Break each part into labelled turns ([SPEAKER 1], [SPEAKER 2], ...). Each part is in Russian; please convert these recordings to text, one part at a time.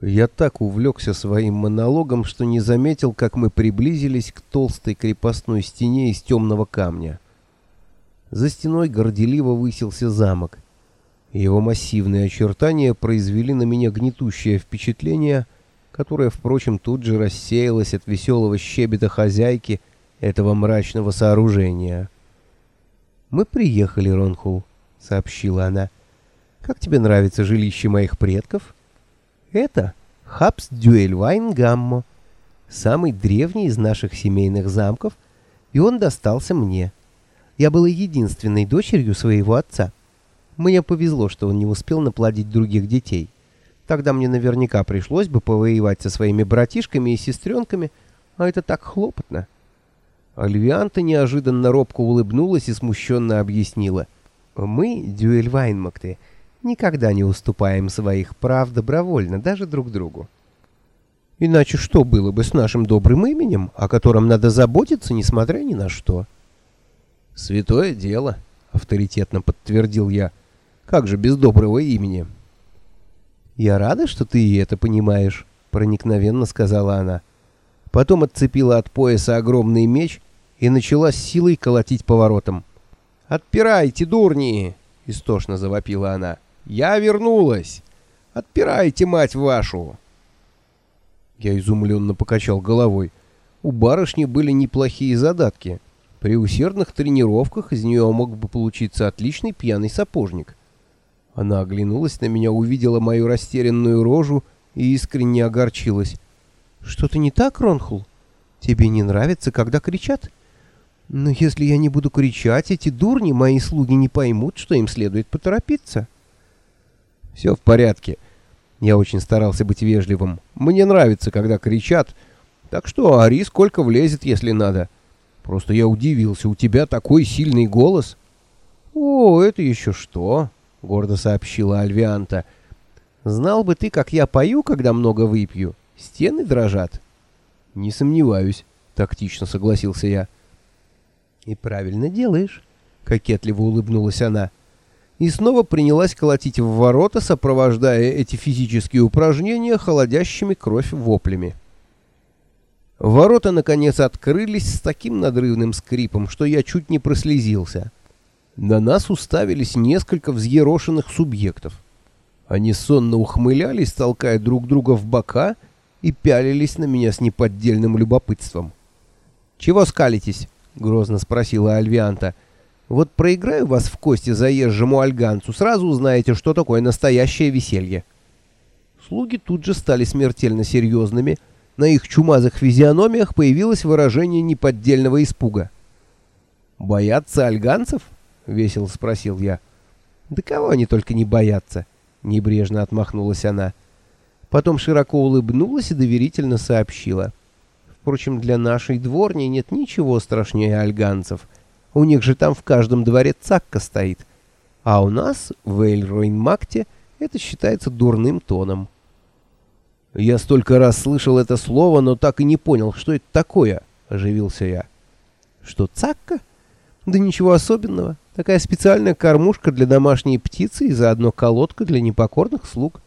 [SPEAKER 1] Я так увлекся своим монологом, что не заметил, как мы приблизились к толстой крепостной стене из темного камня. За стеной горделиво высился замок. Его массивные очертания произвели на меня гнетущее впечатление, которое, впрочем, тут же рассеялось от веселого щебета хозяйки этого мрачного сооружения. «Мы приехали, Ронхул», — сообщила она. «Как тебе нравится жилище моих предков?» Это Хабс Дюэльвайн Гаммо, самый древний из наших семейных замков, и он достался мне. Я была единственной дочерью своего отца. Мне повезло, что он не успел наплодить других детей. Тогда мне наверняка пришлось бы повоевать со своими братишками и сестренками, а это так хлопотно. Альвианта неожиданно робко улыбнулась и смущенно объяснила. «Мы, Дюэльвайнмакты, — никогда не уступаем своих прав добровольно, даже друг другу. Иначе что было бы с нашим добрым именем, о котором надо заботиться, несмотря ни на что? Святое дело, авторитетно подтвердил я. Как же без доброго имени? Я рада, что ты и это понимаешь, проникновенно сказала она. Потом отцепила от пояса огромный меч и начала с силой колотить поворотом. «Отпирайте, дурни!» — истошно завопила она. Я вернулась. Отпирайте, мать вашу. Я изумленно покачал головой. У барышни были неплохие задатки. При усердных тренировках из нее мог бы получиться отличный пьяный сапожник. Она оглянулась на меня, увидела мою растерянную рожу и искренне огорчилась. «Что-то не так, Ронхул? Тебе не нравится, когда кричат?» «Но если я не буду кричать, эти дурни, мои слуги, не поймут, что им следует поторопиться». Все в порядке. Я очень старался быть вежливым. Мне нравится, когда кричат. Так что ори сколько влезет, если надо. Просто я удивился, у тебя такой сильный голос. О, это еще что? Гордо сообщила Альвианта. Знал бы ты, как я пою, когда много выпью. Стены дрожат. Не сомневаюсь, тактично согласился я. И правильно делаешь, кокетливо улыбнулась она и снова принялась колотить в ворота, сопровождая эти физические упражнения холодящими кровь воплями. Ворота, наконец, открылись с таким надрывным скрипом, что я чуть не прослезился. На нас уставились несколько взъерошенных субъектов. Они сонно ухмылялись, толкая друг друга в бока, и пялились на меня с неподдельным любопытством. «Чего скалитесь?» — грозно спросила Альвианта — вот проиграю вас в кости заезжему альганцу, сразу узнаете, что такое настоящее веселье. Слуги тут же стали смертельно серьезными, на их чумазых физиономиях появилось выражение неподдельного испуга. «Боятся альганцев?» — весело спросил я. «Да кого они только не боятся?» — небрежно отмахнулась она. Потом широко улыбнулась и доверительно сообщила. «Впрочем, для нашей дворни нет ничего страшнее альганцев». У них же там в каждом дворе цакка стоит. А у нас в Эйльройнмакте это считается дурным тоном. Я столько раз слышал это слово, но так и не понял, что это такое, оживился я. Что цакка? Да ничего особенного. Такая специальная кормушка для домашней птицы и заодно колодка для непокорных слуг.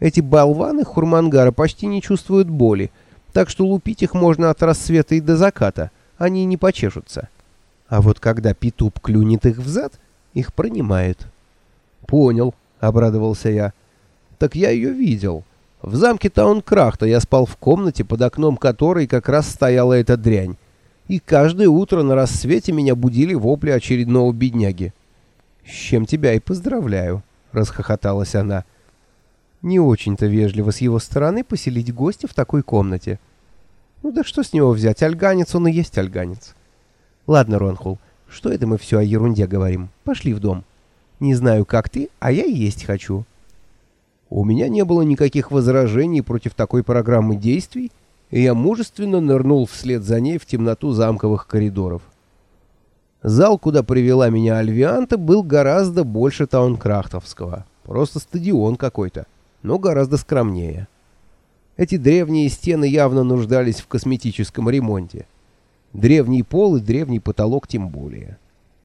[SPEAKER 1] Эти болваны хурмангара почти не чувствуют боли, так что лупить их можно от рассвета и до заката. Они не почешутся. А вот когда Петуп клюнет их взад, их пронимает. «Понял», — обрадовался я. «Так я ее видел. В замке Таункрахта я спал в комнате, под окном которой как раз стояла эта дрянь. И каждое утро на рассвете меня будили вопли очередного бедняги». «С чем тебя и поздравляю», — расхохоталась она. «Не очень-то вежливо с его стороны поселить гостя в такой комнате». «Ну да что с него взять? Альганец он и есть альганец». Ладно, Ронхул, что это мы все о ерунде говорим? Пошли в дом. Не знаю, как ты, а я есть хочу. У меня не было никаких возражений против такой программы действий, и я мужественно нырнул вслед за ней в темноту замковых коридоров. Зал, куда привела меня Альвианта, был гораздо больше таункрафтовского. Просто стадион какой-то, но гораздо скромнее. Эти древние стены явно нуждались в косметическом ремонте. Древний пол и древний потолок тем более.